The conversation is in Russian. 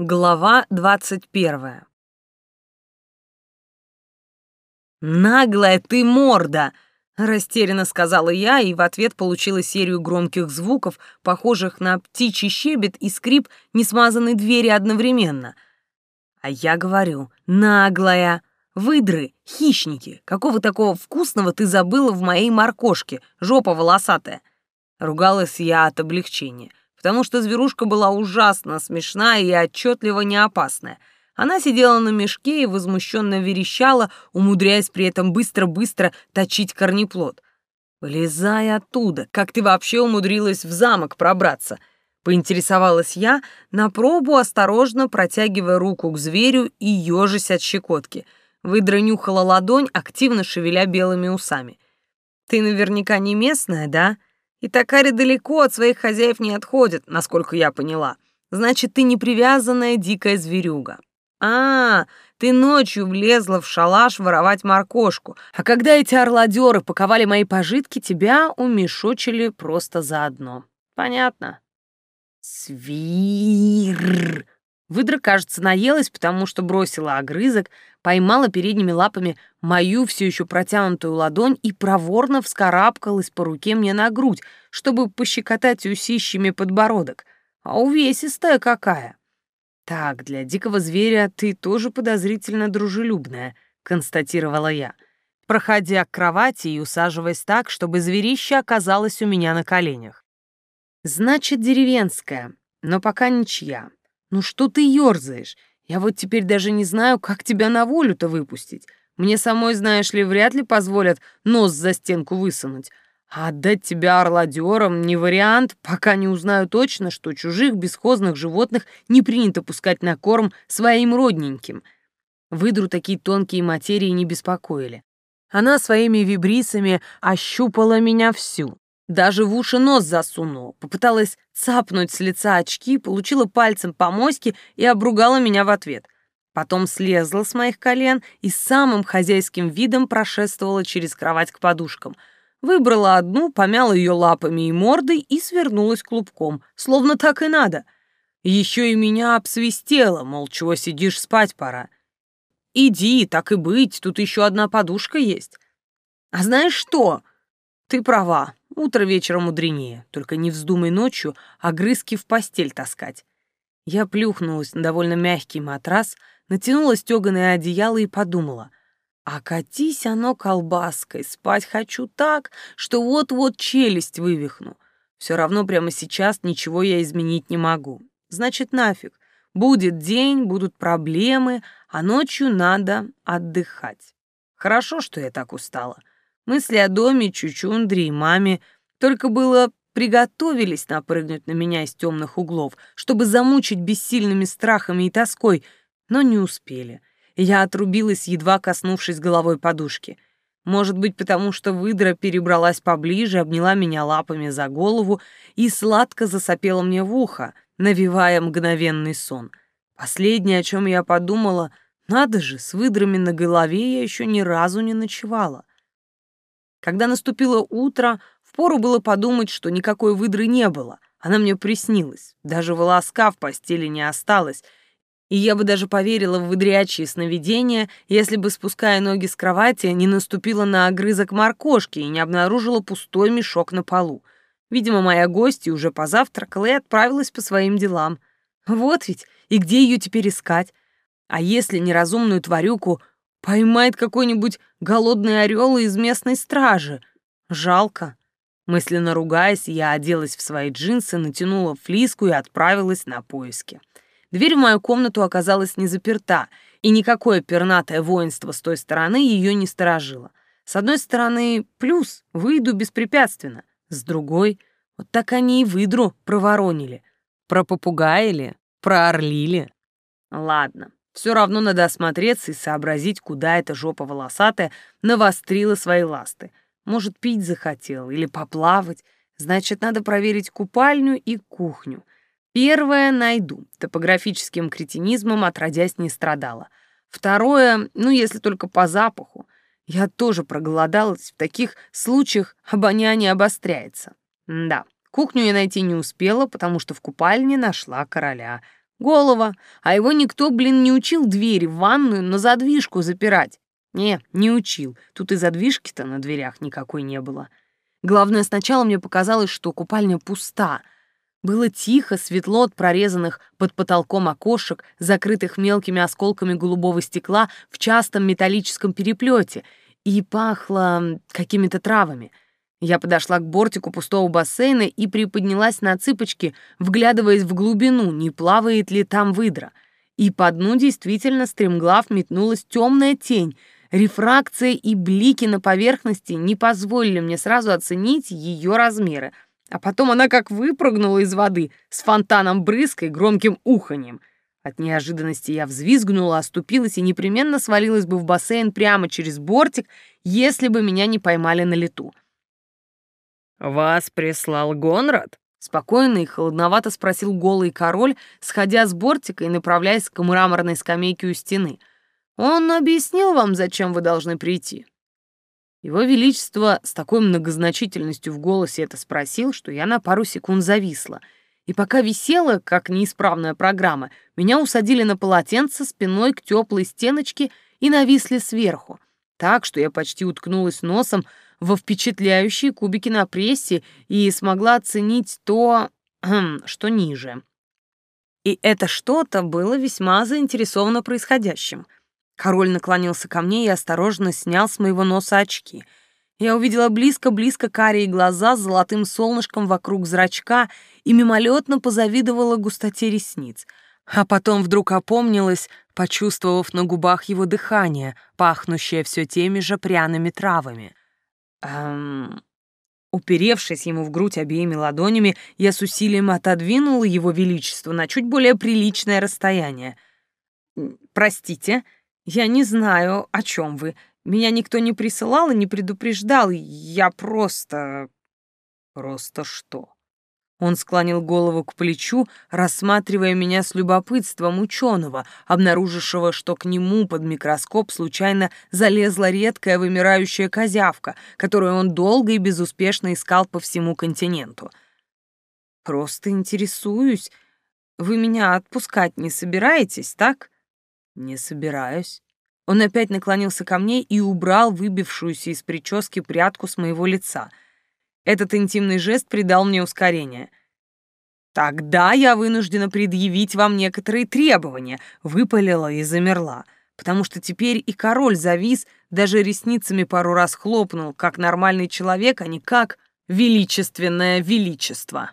Глава двадцать первая. «Наглая ты морда!» — растерянно сказала я, и в ответ получила серию громких звуков, похожих на птичий щебет и скрип несмазанной двери одновременно. А я говорю, наглая, выдры, хищники, какого такого вкусного ты забыла в моей моркошке, жопа волосатая. Ругалась я от облегчения потому что зверушка была ужасно смешная и отчетливо не опасная. Она сидела на мешке и возмущенно верещала, умудряясь при этом быстро-быстро точить корнеплод. «Вылезай оттуда! Как ты вообще умудрилась в замок пробраться?» Поинтересовалась я, на пробу осторожно протягивая руку к зверю и ежась от щекотки. Выдра нюхала ладонь, активно шевеля белыми усами. «Ты наверняка не местная, да?» И такари далеко от своих хозяев не отходит, насколько я поняла. Значит, ты не привязанная дикая зверюга. А, ты ночью влезла в шалаш воровать моркошку, а когда эти орладеры паковали мои пожитки, тебя умешочили просто заодно. Понятно? Свир! Выдра, кажется, наелась, потому что бросила огрызок, поймала передними лапами мою все еще протянутую ладонь и проворно вскарабкалась по руке мне на грудь, чтобы пощекотать усищами подбородок. А увесистая какая! Так, для дикого зверя ты тоже подозрительно дружелюбная, констатировала я, проходя к кровати и усаживаясь так, чтобы зверище оказалось у меня на коленях. Значит, деревенская, но пока ничья. «Ну что ты ёрзаешь? Я вот теперь даже не знаю, как тебя на волю-то выпустить. Мне самой, знаешь ли, вряд ли позволят нос за стенку высунуть. А отдать тебя орладёрам не вариант, пока не узнаю точно, что чужих бесхозных животных не принято пускать на корм своим родненьким. Выдру такие тонкие материи не беспокоили. Она своими вибрисами ощупала меня всю. Даже в уши нос засунула, попыталась цапнуть с лица очки, получила пальцем по моське и обругала меня в ответ. Потом слезла с моих колен и самым хозяйским видом прошествовала через кровать к подушкам. Выбрала одну, помяла ее лапами и мордой и свернулась клубком, словно так и надо. Еще и меня обсвистела, мол, чего сидишь, спать пора. Иди, так и быть, тут еще одна подушка есть. А знаешь что? Ты права, Утро вечером мудренее, только не вздумай ночью огрызки в постель таскать. Я плюхнулась на довольно мягкий матрас, натянула стёганое одеяло и подумала, а катись оно колбаской, спать хочу так, что вот-вот челюсть вывихну. Все равно прямо сейчас ничего я изменить не могу. Значит, нафиг. Будет день, будут проблемы, а ночью надо отдыхать. Хорошо, что я так устала. Мысли о доме, чучундре и маме только было приготовились напрыгнуть на меня из темных углов, чтобы замучить бессильными страхами и тоской, но не успели. Я отрубилась, едва коснувшись головой подушки. Может быть, потому что выдра перебралась поближе, обняла меня лапами за голову и сладко засопела мне в ухо, навевая мгновенный сон. Последнее, о чем я подумала, надо же, с выдрами на голове я еще ни разу не ночевала. Когда наступило утро, впору было подумать, что никакой выдры не было. Она мне приснилась. Даже волоска в постели не осталось. И я бы даже поверила в выдрячие сновидения, если бы, спуская ноги с кровати, не наступила на огрызок моркошки и не обнаружила пустой мешок на полу. Видимо, моя гостья уже позавтракала и отправилась по своим делам. Вот ведь, и где ее теперь искать? А если неразумную тварюку Поймает какой-нибудь голодный орел из местной стражи. Жалко. Мысленно ругаясь, я оделась в свои джинсы, натянула флиску и отправилась на поиски. Дверь в мою комнату оказалась не заперта, и никакое пернатое воинство с той стороны ее не сторожило. С одной стороны, плюс, выйду беспрепятственно. С другой, вот так они и выдру проворонили. Пропопугаили, проорлили. Ладно, все равно надо осмотреться и сообразить, куда эта жопа волосатая навострила свои ласты. Может, пить захотел или поплавать. Значит, надо проверить купальню и кухню. Первое найду. Топографическим кретинизмом отродясь не страдала. Второе, ну, если только по запаху. Я тоже проголодалась, в таких случаях обоняние обостряется. Да, кухню я найти не успела, потому что в купальне нашла короля — Голова, а его никто, блин, не учил двери в ванную на задвижку запирать. Не, не учил. Тут и задвижки-то на дверях никакой не было. Главное, сначала мне показалось, что купальня пуста. Было тихо, светло от прорезанных под потолком окошек, закрытых мелкими осколками голубого стекла в частом металлическом переплете, и пахло какими-то травами. Я подошла к бортику пустого бассейна и приподнялась на цыпочки, вглядываясь в глубину, не плавает ли там выдра. И по дну действительно стремглав метнулась темная тень — Рефракция и блики на поверхности не позволили мне сразу оценить ее размеры, а потом она как выпрыгнула из воды с фонтаном брызг и громким уханьем. От неожиданности я взвизгнула, оступилась и непременно свалилась бы в бассейн прямо через бортик, если бы меня не поймали на лету. «Вас прислал Гонрад?» Спокойно и холодновато спросил голый король, сходя с бортика и направляясь к мраморной скамейке у стены — он объяснил вам, зачем вы должны прийти?» Его Величество с такой многозначительностью в голосе это спросил, что я на пару секунд зависла. И пока висела, как неисправная программа, меня усадили на полотенце спиной к теплой стеночке и нависли сверху, так что я почти уткнулась носом во впечатляющие кубики на прессе и смогла оценить то, что ниже. И это что-то было весьма заинтересовано происходящим — Король наклонился ко мне и осторожно снял с моего носа очки. Я увидела близко-близко карие глаза с золотым солнышком вокруг зрачка и мимолетно позавидовала густоте ресниц. А потом вдруг опомнилась, почувствовав на губах его дыхание, пахнущее все теми же пряными травами. Эм... Уперевшись ему в грудь обеими ладонями, я с усилием отодвинула его величество на чуть более приличное расстояние. «Простите», «Я не знаю, о чем вы. Меня никто не присылал и не предупреждал. Я просто...» «Просто что?» Он склонил голову к плечу, рассматривая меня с любопытством ученого, обнаружившего, что к нему под микроскоп случайно залезла редкая вымирающая козявка, которую он долго и безуспешно искал по всему континенту. «Просто интересуюсь. Вы меня отпускать не собираетесь, так?» «Не собираюсь». Он опять наклонился ко мне и убрал выбившуюся из прически прядку с моего лица. Этот интимный жест придал мне ускорение. «Тогда я вынуждена предъявить вам некоторые требования», — выпалила и замерла, потому что теперь и король завис, даже ресницами пару раз хлопнул, как нормальный человек, а не как величественное величество.